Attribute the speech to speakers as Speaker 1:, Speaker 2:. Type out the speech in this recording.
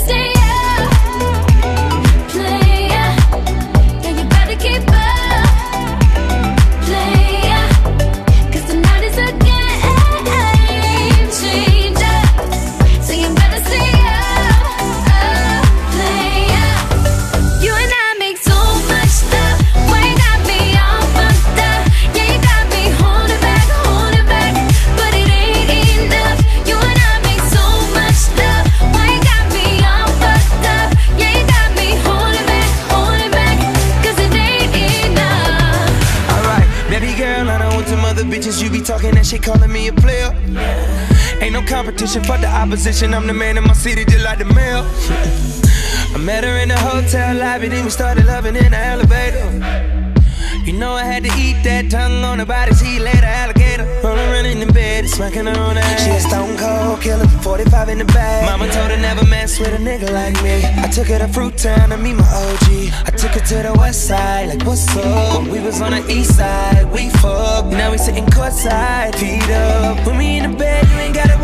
Speaker 1: stay she calling me a player. Ain't no competition for the opposition. I'm the man in my city, just like the mayor. I met her in the hotel lobby, then we started loving in the elevator. You know I had to eat that tongue on her body, she laid alligator. Rolling around in the bed, smacking her on the ass. She a stone cold killer, 45 in the bag. Mama told her never mess with a nigga like me. I took her to Fruit Town to meet my OG. I to the west side, like what's up? When we was on the east side, we fucked. Now we sitting courtside, feet up. Put me in the bed, you ain't gotta